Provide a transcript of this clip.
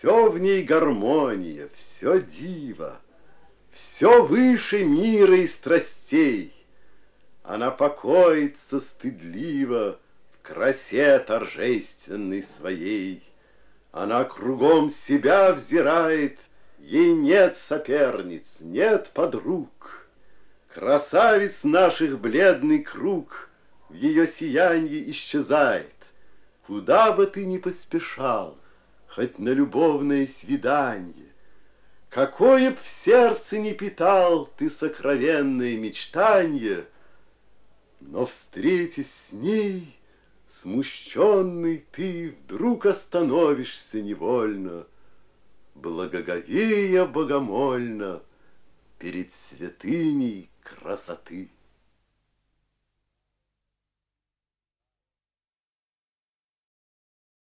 Все в ней гармония, все диво, Все выше мира и страстей. Она покоится стыдливо В красе торжественной своей. Она кругом себя взирает, Ей нет соперниц, нет подруг. Красавиц наших бледный круг В ее сиянье исчезает. Куда бы ты ни поспешал, Хоть на любовное свидание, Какое б в сердце не питал Ты сокровенное мечтанье, Но, встретясь с ней, Смущенный ты вдруг остановишься невольно, Благоговея богомольно Перед святыней красоты.